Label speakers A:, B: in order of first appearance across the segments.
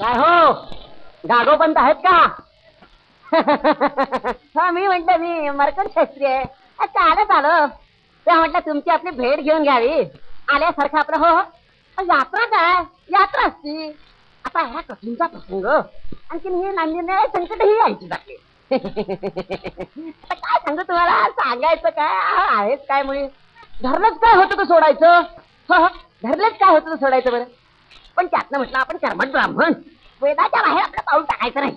A: काय हो गागोपंत आहेत का? हा मी म्हंटल मी मरकट शास्त्री आहे. अ, आलं आलो. त्या म्हटलं तुमची आपली भेट घेऊन घ्यावी. आल्यासारखं आपलं हो, हो. यात्रा काय? यात्रा असती. आता ह्या कठीणचा प्रसंग? आणखीन हे नांदीने संकटही यायची बाकी. आता काय सांगू तुम्हाला? सांगायचं काय? आ, आहेच काय मुळे. धरलंच काय होतं तर सोडायचं? हो, हो, धरलंच काय होतं तर सोडायचं बरं? पण त्यातनं म्हटलं आपण कर्मठ ब्राह्मण. वेदाच्या बाहेर आपलं पाऊल टाकायचं नाही.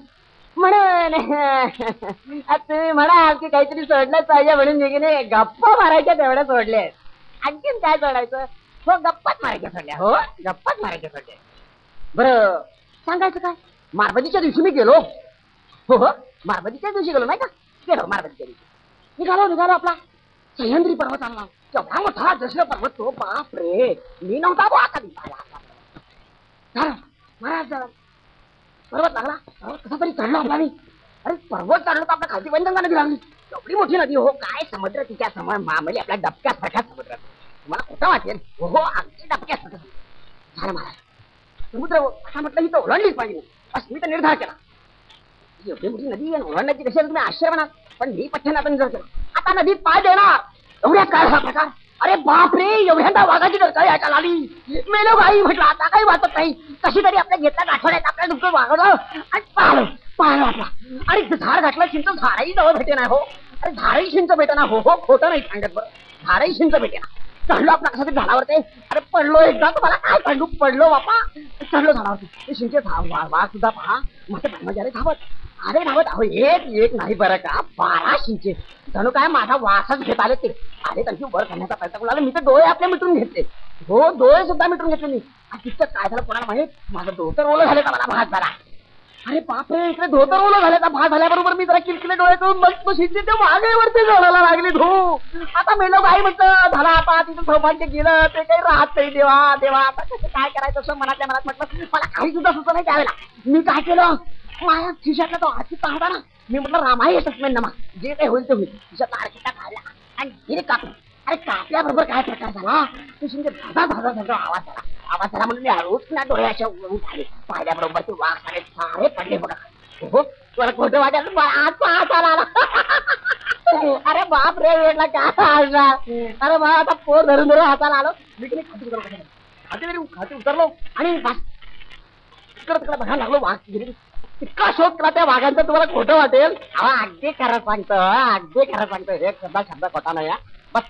A: म्हणून तुम्ही म्हणाल की काहीतरी सोडलंच पाहिजे म्हणून मी की नाही गप्पा मारायच्या तेवढ्या सोडल्या. आणखीन काय सोडायचं? हो गप्पाच मारायच्या सोडल्या. हो गप्पाच मारायच्या सोडल्या. बरं सांगायचं काय? मारबतीच्या दिवशी मी गेलो. हो हो मारबतीच्या दिवशी गेलो नाही का? गेलो मारबतीच्या दिवशी. निघालो निघालो आपला. सह्याद्री पर्वत आणला. केवढा मोठा जसं पर्वत तो बाप रे मी नव्हता बुवा कधी महाराज झाला पर्वत लागला. पर्वत कसा तरी चढलो आपला मी. अरे पर्वत चढलो तर आपल्या खालती वैंदंगा नदी लागली. एवढी मोठी नदी हो काय समुद्र तिच्या समोर मामली आपल्या डबक्यासारखा समुद्र तुम्हाला कुठं वाटेल. हो हो अगदी डबक्यासारखं झालं महाराज. समुद्र असा म्हटलं ही तर ओलांडलीच पाहिजे असं मी तर निर्धार केला. एवढी मोठी नदी आहे ओलांडण्याची कशी तुम्ही आश्चर्य म्हणाल. पण मी पठ्ठ्यान आता निर्धार केला. आता नदीत पाय देणार. एवढ्या काय हा प्रकार. अरे बाप रे एवढ्यांदा वाघाची डरकाळी काय ऐकायला आली मेलो बाई म्हटलं आता काही वाटत नाही. कशी तरी आपल्या घेतल्या आठवड्यात आपल्या दुःख वागवलं आणि पाहिलं पाहिलं आपला. आणि झाड घातलं चिंच झाडही जवळ भेटे ना हो. अरे झाडही चिंच भेटे ना हो हो खोटं नाही सांगत बरं. झाडही चिंच भेटे ना. चढलो आपला कसं तरी झाडावर ते अरे पडलो एकदा तुम्हाला काय पडलो पडलो बापा. चढलो झाडावरती. शिंचे वाघ सुद्धा पहा. माझ्या ब्रह्मचारी धावत. अरे रावत अहो एक एक नाही बरं का? बारा जणू काय माझा वासच घेत आले ते. अरे त्यांची वर करण्याचा प्रयत्न करू लागले. मी तर डोळे आपले मिटून घेतले. हो डोळे सुद्धा मिटून घेतले मी. आणि तिथं काय झालं कोणाला माहीत? माझं धोतर ओलं झालं का मला? भात झाला. अरे बापरे इकडे धोतर ओलं झालं. का भात झाल्याबरोबर मी जरा किलकिले डोळे करून मस्त शिंदे ते मागेवरती जोडायला लागली. धो हो. आता मेलो काय म्हणतं झाला आता तिथं सौभाग्य गेलं ते काही राहत नाही देवा देवा. आता कसं काय करायचं असं मनातल्या मनात म्हटलं मला काही सुद्धा सुचत नाही त्यावेळेला. मी काय केलं? माझ्या खिशातला तो आरखीचा होता ना मी म्हटलं रामाही येतच नाही नमा. जे काही होईल ते होईल. खिशातला आरखीचा काढला आणि हिने कापला अरे कापल्याबरोबर काय प्रकार झाला? ते शिंदे भाजा धागा धागा आवाज झाला आवाज झाला म्हणून मी हळूच ना डोळ्याच्या उघडून झाले पाहिल्याबरोबर ते वाघ सारे सारे पडले बघा. हो तुला खोटं वाटायला आज पाहत आला. अरे बाप रे वेळला काय आला अरे बा आता पोर धरून धरून हाताला आलो. मी तुम्ही खाती उतरलो खाती तरी उतरलो. आणि बस. तिकडं तिकडं बघायला लागलो वाघ. गिरी इतका शोध केला त्या वाघांचं तुम्हाला खोटं वाटेल? अहो अगदी खरं सांगतो अगदी खरं सांगतो हे शब्दा शब्द खोटा नाही हा. बस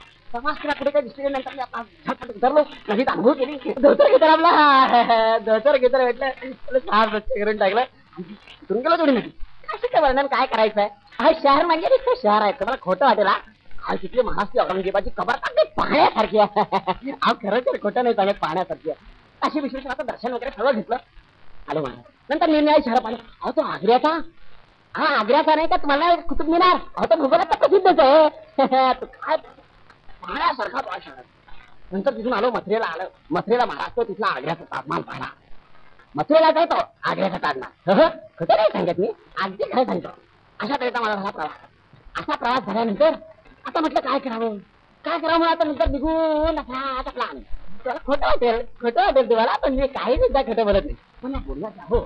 A: दिसले नंतर मी आता उतरलो. केली. धोतर घेतर आपला. धोतर घेतर भेटलं. तुला छान करून टाकलं. गेलो थोडी नदी वर्णन काय करायचंय? हा शहर म्हणजे नुसतं शहर आहे. तुम्हाला खोटं वाटेल हा? हा तिथली महाराष्ट्र औरंगजेबाची कबर अगदी पाहण्यासारखी आहे. अहो खरं तर खोटं नाही सांगत पाहण्यासारखी आहे. अशी विश्वेश्वराचं दर्शन वगैरे सगळं घेतलं. आलो महाराज. नंतर निर्णय शहरात आलो अहो तो आग्र्याचा? हा आग्र्याचा नाही का? तुम्हाला कुतुब मिनार अहो तो भूगोलात तर प्रसिद्धच आहे. तो काय पाहण्यासारखा तो शहर नंतर तिथून आलो मथुरेला आलो. मथुरेला मारा तो तिथला आग्र्याचा तापमान पाहिला. मथुरेला काय आग्र्याचा ताजमहाल खोटं नाही सांगत मी. अगदी खरं सांगतो. अशा तऱ्हेचा मला झाला प्रवास. असा प्रवास झाल्यानंतर आता म्हटलं काय करावं? काय करावं? आता नंतर निघून असा प्लान त्याला खोटं वाटेल खोटं वाटेल तुम्हाला पण मी काही सुद्धा खोटं बोलत नाही. पण नाही बोलला हो.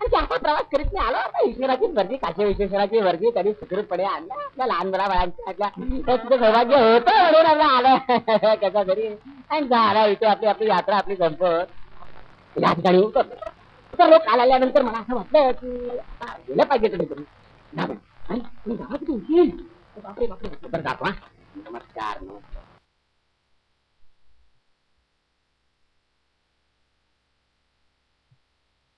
A: आणि असा प्रवास करीत मी आलो आता ईश्वराची वर्गी काशी विश्वेश्वराची वर्गी कधी सुखरूपणे आणला आपल्या लहान मुला बाळांच्या तुझं सौभाग्य होतं म्हणून आपलं आलं. कसा तरी. आणि झाला इथे आपली आपली यात्रा आपली संपत या ठिकाणी उतरलो. तर लोक आल्यानंतर मला असं वाटलं की गेलं पाहिजे तुम्ही जाऊ. आणि तुम्ही बापरे बापरे. बरं दाखवा. नमस्कार नमस्कार.